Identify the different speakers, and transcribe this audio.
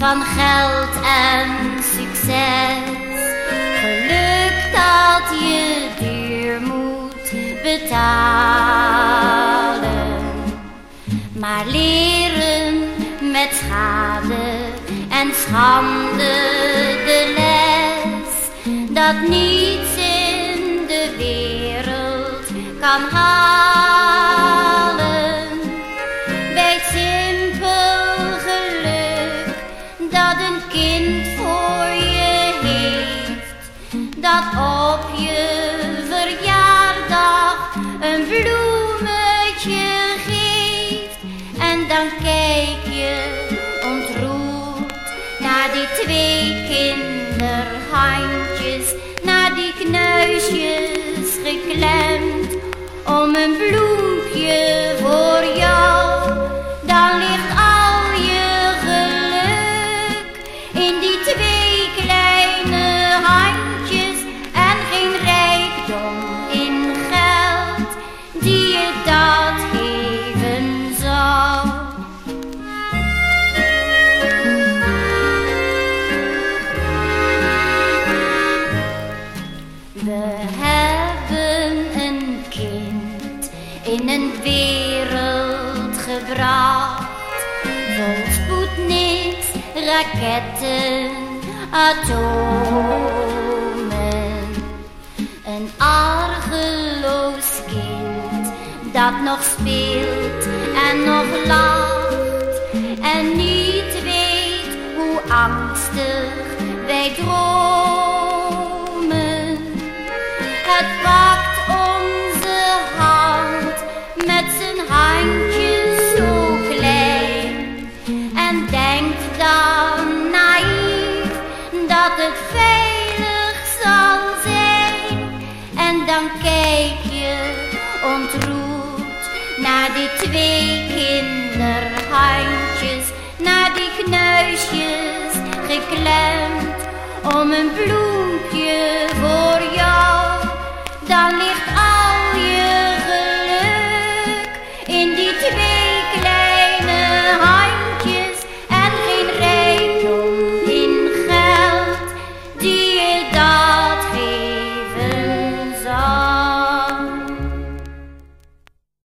Speaker 1: van geld en succes. Geluk dat je duur moet betalen. Maar leren met schade en schande de les dat niets in de wereld kan halen. Dat een kind voor je heeft, dat op je verjaardag een bloemetje geeft. En dan kijk je ontroerd naar die twee kinderhandjes, naar die knuisjes geklemd om een bloempje in een wereld gebracht. Vol Sputniks, raketten, atomen. Een argeloos kind dat nog speelt en nog lacht. En niet weet hoe angstig wij dromen. Dat het veilig zal zijn. En dan kijk je ontroerd naar die twee kinderhandjes, naar die knuisjes geklemd om een bloempje